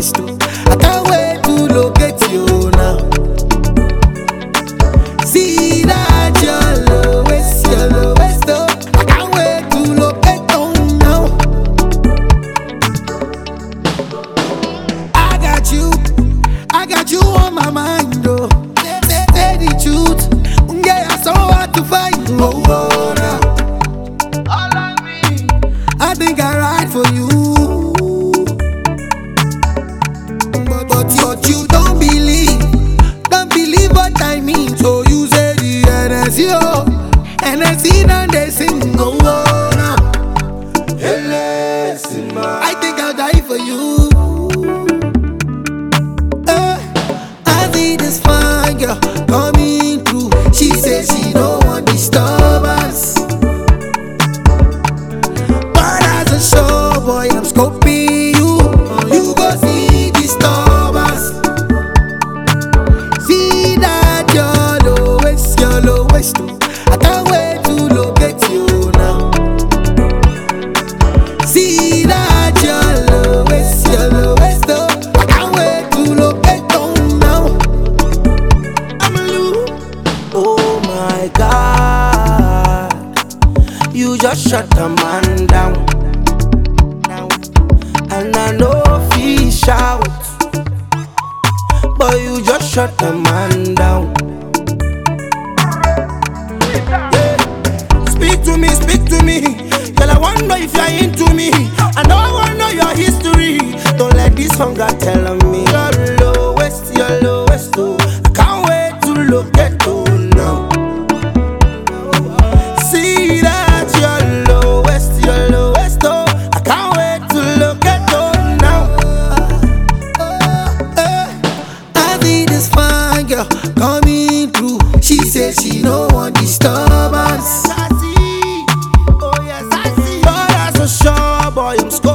eres. I think I'll die for you. Eh, I see this fine girl coming through. She says she don't want disturbance. But as a show boy, I'm scoping just shut the man down. And I know he shout, But you just shut the man down. Yeah. Speak to me, speak to me. Girl, I wonder if you're into to show, boy, I'm scared.